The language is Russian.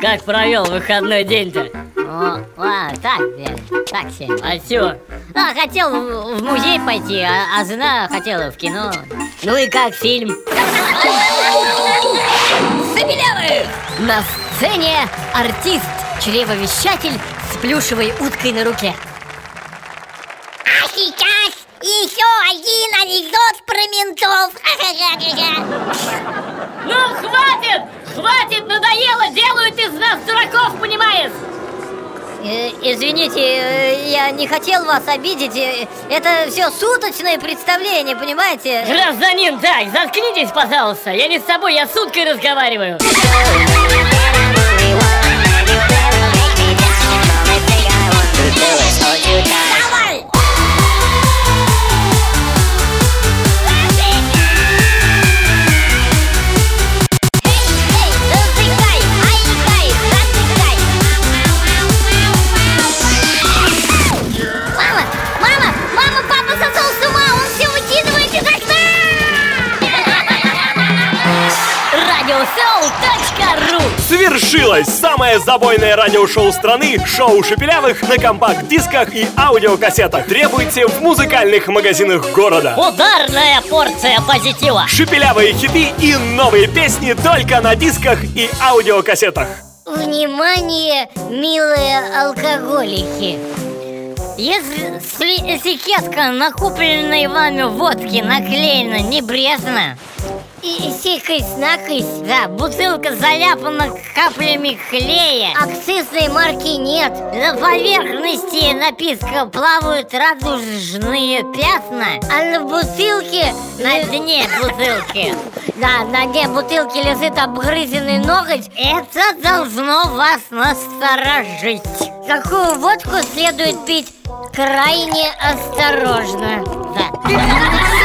как провел выходной день-то? О, а, так, блин, так себе. А чё? А, хотел в в музей пойти, а, а жена хотела в кино. Ну и как фильм? Забелявых! На сцене артист, чревовещатель с плюшевой уткой на руке. А сейчас еще один анекдот про ментов. Ну хватит! Хватит, надоело! Делают из нас дураков, понимаешь? Э, извините, э, я не хотел вас обидеть. э, Это все суточное представление, понимаете? Гражданин, так, заткнитесь, пожалуйста. Я не с тобой, я с уткой разговариваю. Радиосоу.ру Свершилось! Самое забойное радиошоу страны «Шоу Шепелявых» на компакт-дисках и аудиокассетах. Требуйте в музыкальных магазинах города. Ударная порция позитива. Шепелявые хиты и новые песни только на дисках и аудиокассетах. Внимание, милые алкоголики! Если сли- этикетка на купленной вами водке наклеена небрежно и сикость-накость, да, бутылка заляпана каплями клея, акцизной марки нет, на поверхности напитка плавают радужные пятна, а на бутылке, на дне бутылки, да, на дне бутылки лежит обгрызенный ноготь, это должно вас насторожить. Такую водку следует пить крайне осторожно. Да.